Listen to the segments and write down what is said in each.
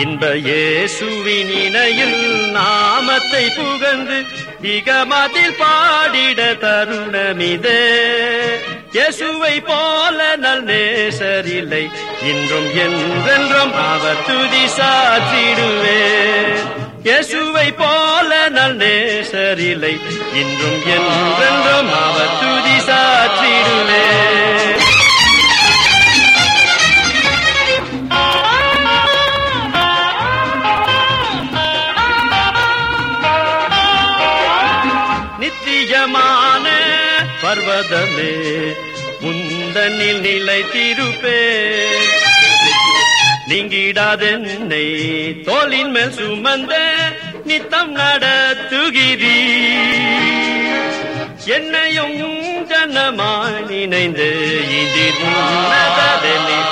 இன்ப இயேசுவின் இணையில் நாமத்தை புகழ்ந்து இகமதில் பாடிட தருணமிதே. இயேசுவை போல நல் நேசரில்லை இன்றும் என்றென்றும் அவர் துதி சாற்றிடுவே. இயேசுவை போல நல் நேசரில்லை இன்றும் என்றென்றும் அவர் துதி சாற்றிடுவே. நித்தியமான பர்வதமே முந்தனில் நிலை நிலைத்திருப்பே. நீங்கிடாதென்னை தோளின் மேல் சுமந்த நித்தம் நடத்துகிறீ. என்னையும் ஜனமாய் நினைந்து இது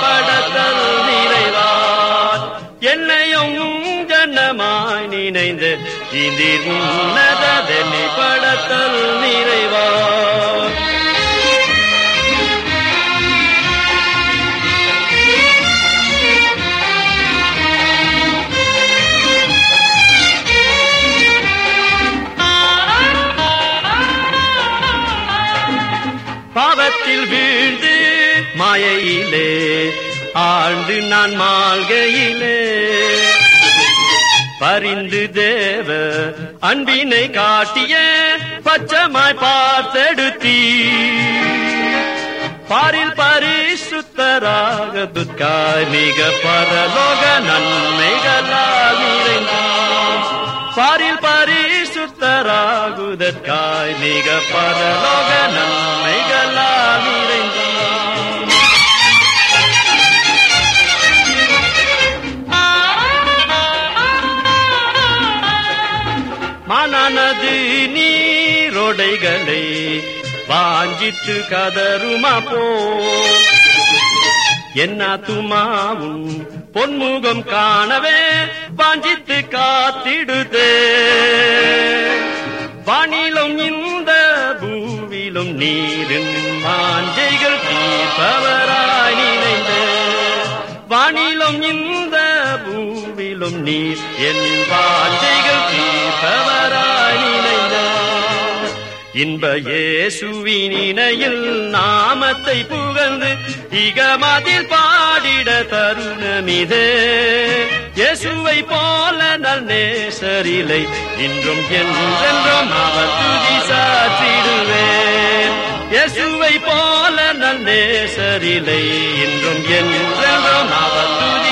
படத்தல் நிறைவார். என்னையும் ஜனமாய் நினைந்து இதில் உன்னதலி வீழ்ந்து மாயையிலே ஆழ்ந்து நான் மாள்கையிலே. பரிந்து தேவ அன்பினை காட்டிய பச்சமாய் பார்த்தெடுத்தீ. பாரில் பரிசுத்தராக துக்காமிக பரலோக நன்மைகளால் நிறைந்தார் பாரில் பரிசுத்தராகுதற்காய் மிக பரலோக நன்மைகளால் நிறைந்தார் மனநது நீரோடைகளை வாஞ்சித்து கதருமா போ என்ன துமாவும் பொன்முகம் காணவே வாஞ்சித்து காத்திடுதே. வானிலும் இந்த பூவிலும் நீரின் மாஞ்சைகள் தீபவராய் நினைந்தே. வானிலும் இந்த பூவிலும் நீர் என் வாஞ்சைகள் தீபவராய் இன்ப இயேசுவினினையில் நாமத்தை புகழ்ந்து இகமதில் பாடிட தருணமிதே. இயேசுவை போல நல் நேசரிலை இன்றும் என்றென்றும் அவர் துதி சாற்றிடுவேன் இயேசுவை போல நல் நேசரிலை இன்றும் என்றென்றும் அவர் துதி